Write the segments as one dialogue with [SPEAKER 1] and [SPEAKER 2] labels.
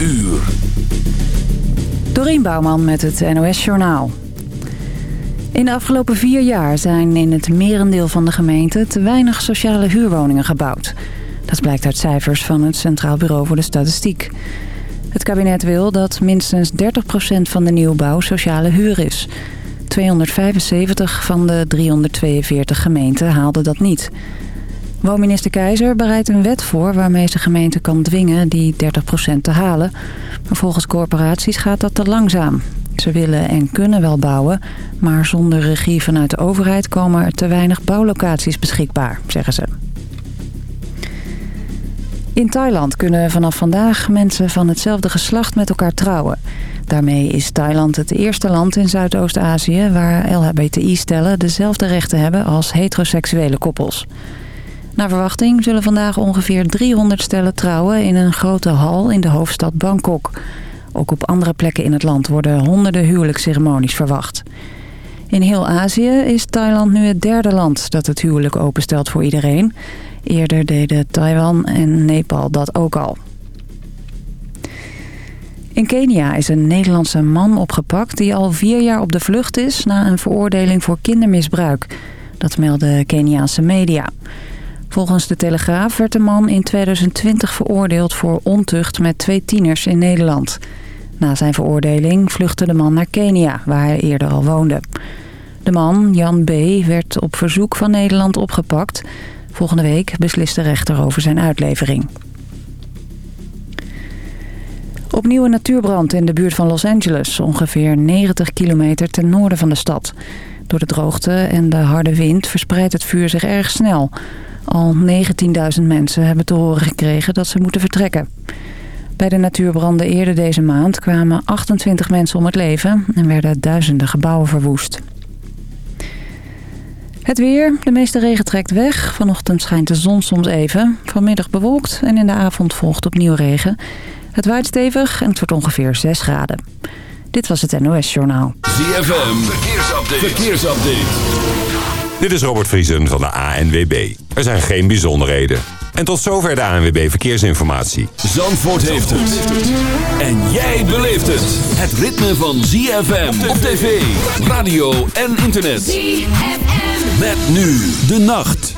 [SPEAKER 1] uur.
[SPEAKER 2] Dorien Bouwman met het NOS Journaal. In de afgelopen vier jaar zijn in het merendeel van de gemeente... te weinig sociale huurwoningen gebouwd. Dat blijkt uit cijfers van het Centraal Bureau voor de Statistiek. Het kabinet wil dat minstens 30% van de nieuwbouw sociale huur is. 275 van de 342 gemeenten haalden dat niet... Woonminister Keizer bereidt een wet voor waarmee ze gemeente kan dwingen die 30% te halen. Maar volgens corporaties gaat dat te langzaam. Ze willen en kunnen wel bouwen, maar zonder regie vanuit de overheid komen er te weinig bouwlocaties beschikbaar, zeggen ze. In Thailand kunnen vanaf vandaag mensen van hetzelfde geslacht met elkaar trouwen. Daarmee is Thailand het eerste land in Zuidoost-Azië waar LHBTI-stellen dezelfde rechten hebben als heteroseksuele koppels. Naar verwachting zullen vandaag ongeveer 300 stellen trouwen in een grote hal in de hoofdstad Bangkok. Ook op andere plekken in het land worden honderden huwelijksceremonies verwacht. In heel Azië is Thailand nu het derde land dat het huwelijk openstelt voor iedereen. Eerder deden Taiwan en Nepal dat ook al. In Kenia is een Nederlandse man opgepakt die al vier jaar op de vlucht is... na een veroordeling voor kindermisbruik. Dat melden Keniaanse media. Volgens de Telegraaf werd de man in 2020 veroordeeld voor ontucht met twee tieners in Nederland. Na zijn veroordeling vluchtte de man naar Kenia, waar hij eerder al woonde. De man, Jan B., werd op verzoek van Nederland opgepakt. Volgende week beslist de rechter over zijn uitlevering. Opnieuw een natuurbrand in de buurt van Los Angeles, ongeveer 90 kilometer ten noorden van de stad. Door de droogte en de harde wind verspreidt het vuur zich erg snel... Al 19.000 mensen hebben te horen gekregen dat ze moeten vertrekken. Bij de natuurbranden eerder deze maand kwamen 28 mensen om het leven... en werden duizenden gebouwen verwoest. Het weer. De meeste regen trekt weg. Vanochtend schijnt de zon soms even. Vanmiddag bewolkt en in de avond volgt opnieuw regen. Het waait stevig en het wordt ongeveer 6 graden. Dit was het NOS Journaal.
[SPEAKER 1] ZFM. Verkeersupdate. Verkeersupdate.
[SPEAKER 3] Dit is Robert Vriesen van de ANWB. Er zijn geen bijzonderheden. En tot zover de ANWB Verkeersinformatie.
[SPEAKER 1] Zandvoort heeft het. En jij beleeft het. Het ritme van ZFM op tv, radio en internet. ZFM. Met nu de nacht.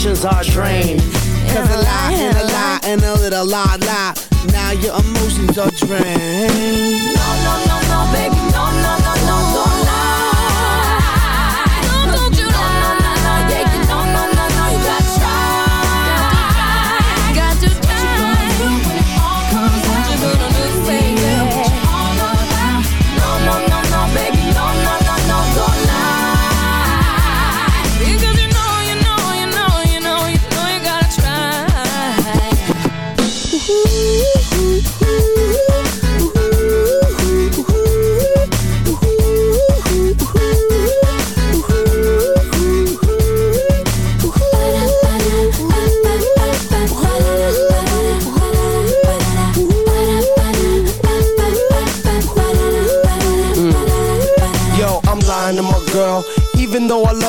[SPEAKER 4] emotions are drained.
[SPEAKER 5] Cause a lie and a lie and a little lie lie. Now your emotions are drained.
[SPEAKER 6] No, no, no, no, baby, no, no, no,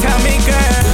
[SPEAKER 4] tell me, girl,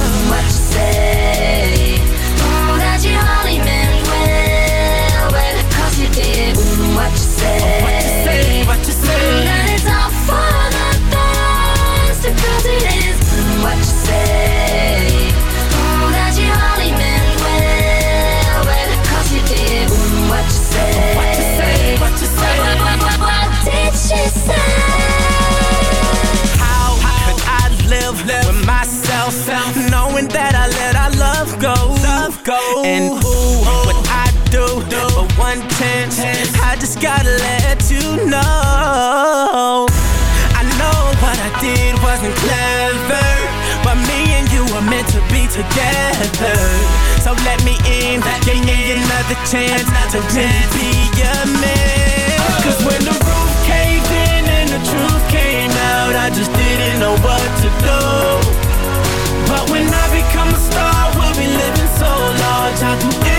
[SPEAKER 4] just gotta let you know. I know what I did wasn't clever, but me and you were meant to be together. So let me in, give me another chance to be your man. Cause when the roof caved in and the truth came out, I just didn't know what to do. But when I become a star, we'll be living so large. I'll do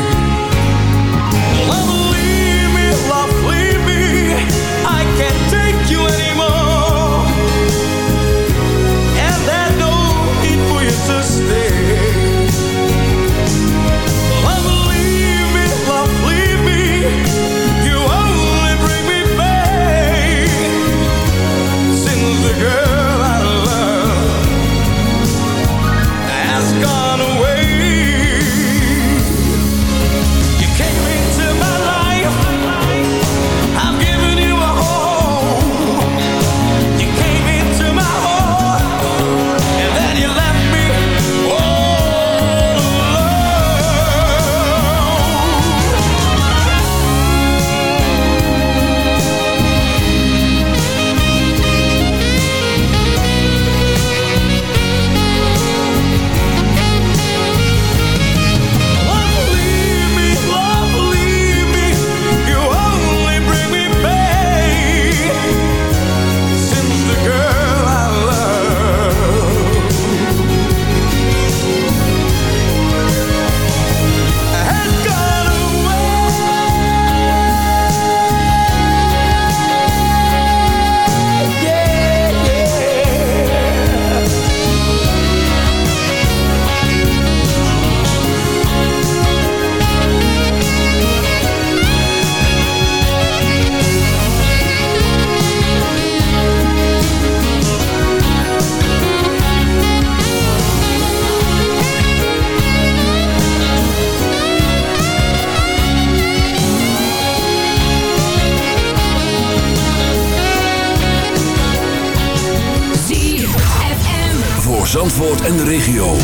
[SPEAKER 1] En de regio.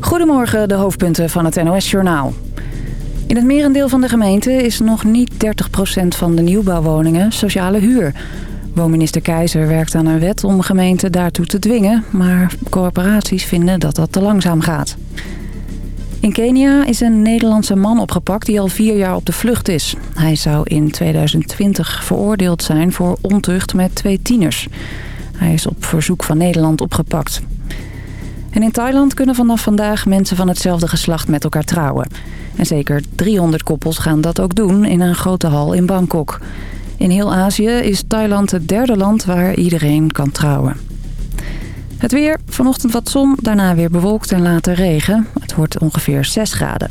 [SPEAKER 2] Goedemorgen, de hoofdpunten van het NOS-journaal. In het merendeel van de gemeente is nog niet 30% van de nieuwbouwwoningen sociale huur. Woonminister Keizer werkt aan een wet om gemeenten daartoe te dwingen... maar corporaties vinden dat dat te langzaam gaat. In Kenia is een Nederlandse man opgepakt die al vier jaar op de vlucht is. Hij zou in 2020 veroordeeld zijn voor ontucht met twee tieners. Hij is op verzoek van Nederland opgepakt. En in Thailand kunnen vanaf vandaag mensen van hetzelfde geslacht met elkaar trouwen. En zeker 300 koppels gaan dat ook doen in een grote hal in Bangkok. In heel Azië is Thailand het derde land waar iedereen kan trouwen. Het weer, vanochtend wat zon, daarna weer bewolkt en later regen. Het wordt ongeveer 6 graden.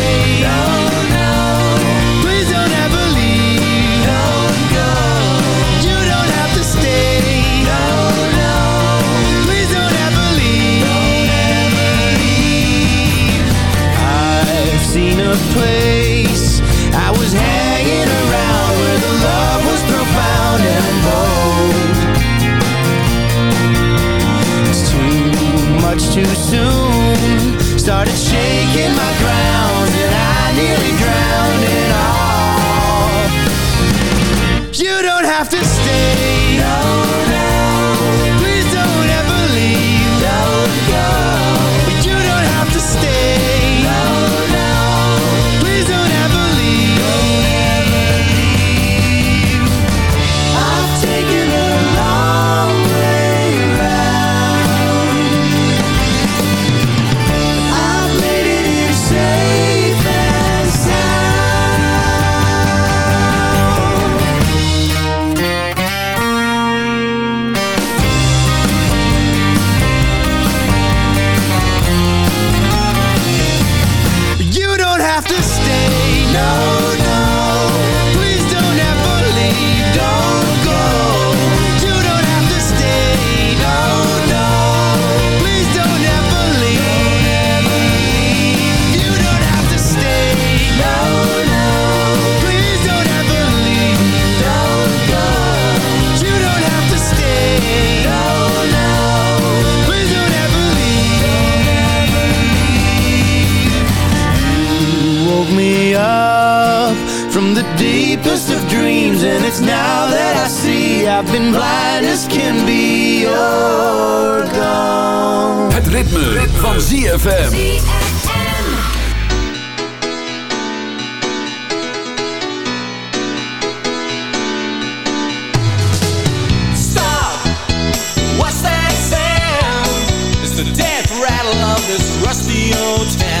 [SPEAKER 7] This rusty old town.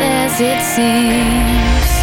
[SPEAKER 6] As it seems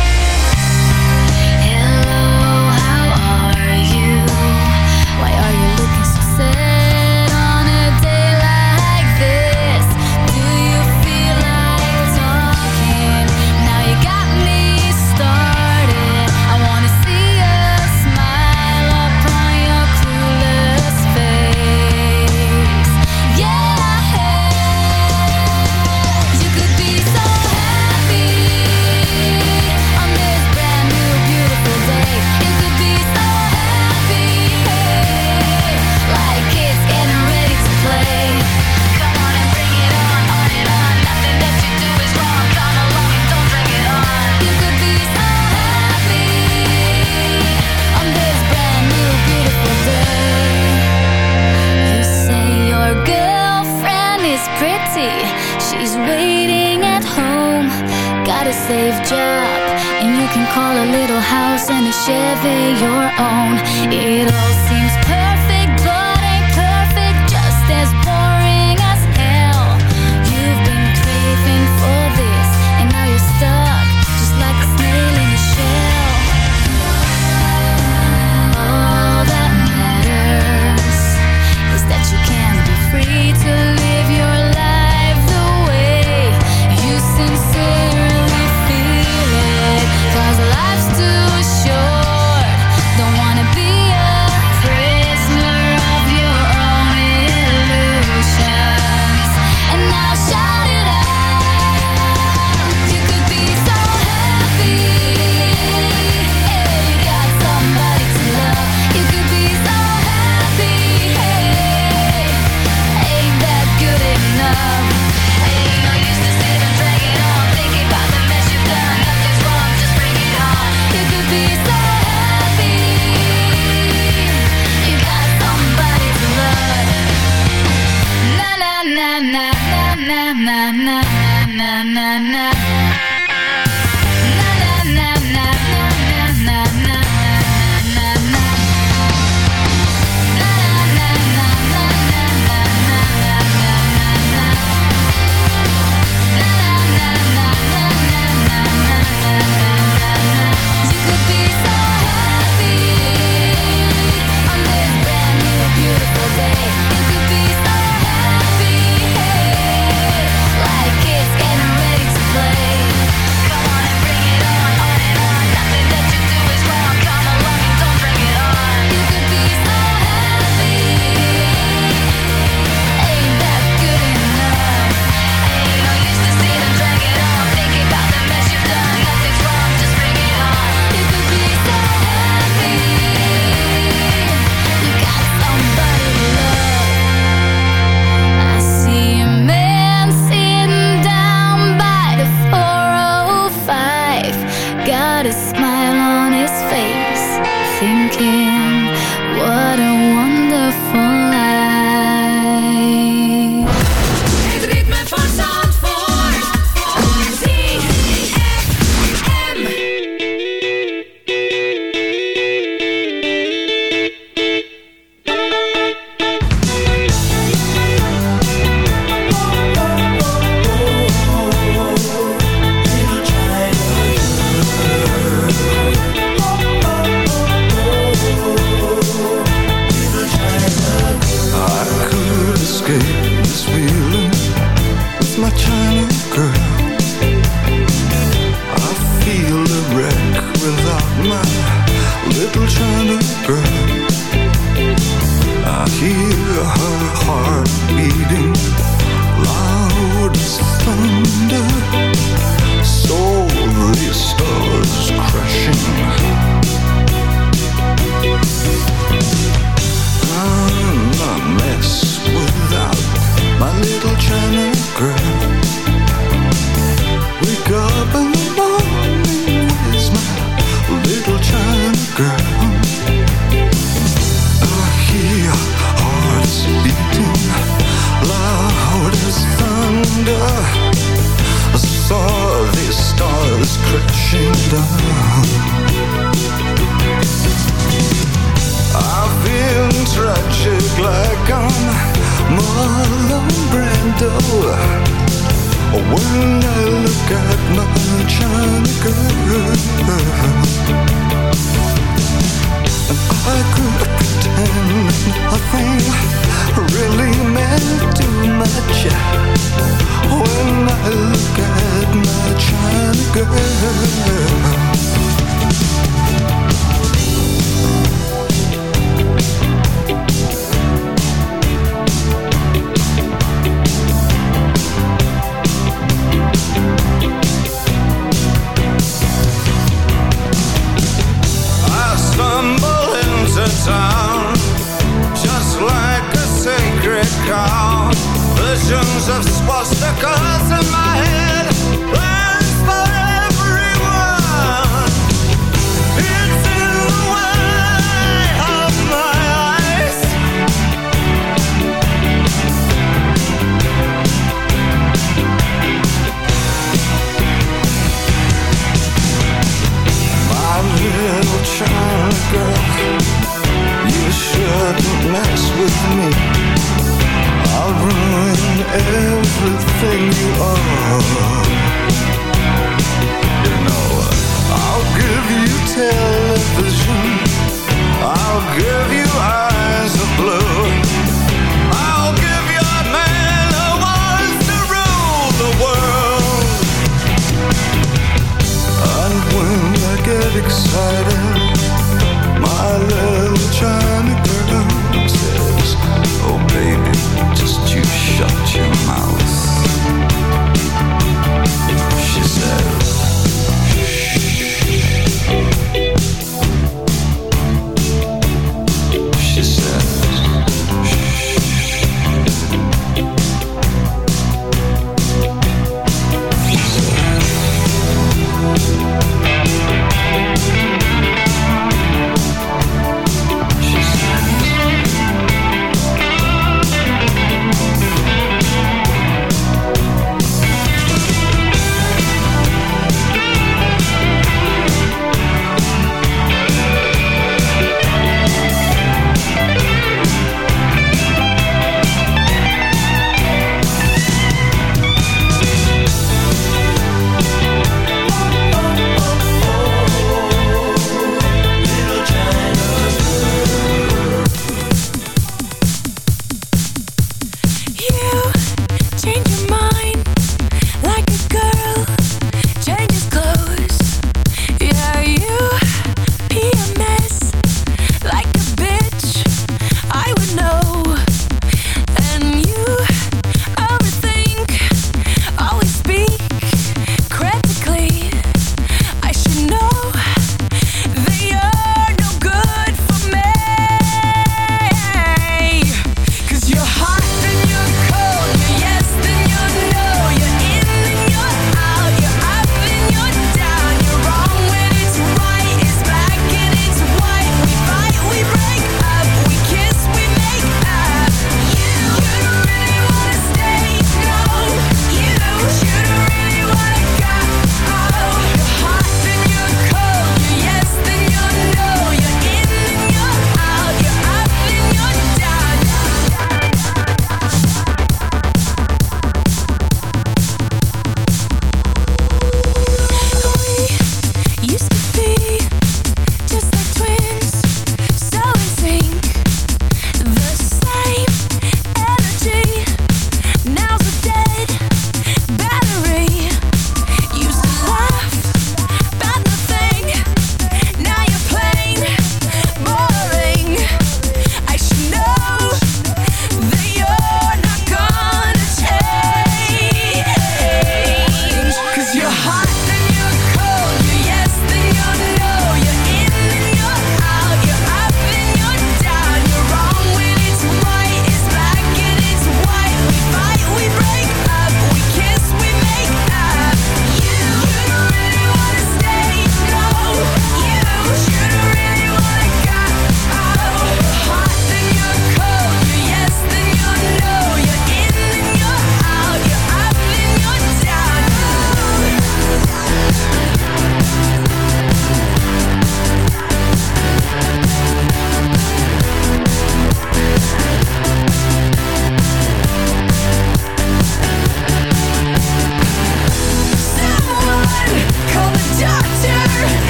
[SPEAKER 6] visions of
[SPEAKER 8] swastikas in my